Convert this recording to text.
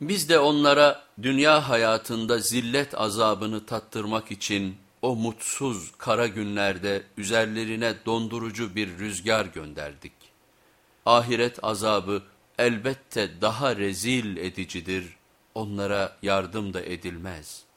Biz de onlara dünya hayatında zillet azabını tattırmak için o mutsuz kara günlerde üzerlerine dondurucu bir rüzgar gönderdik. Ahiret azabı elbette daha rezil edicidir, onlara yardım da edilmez.''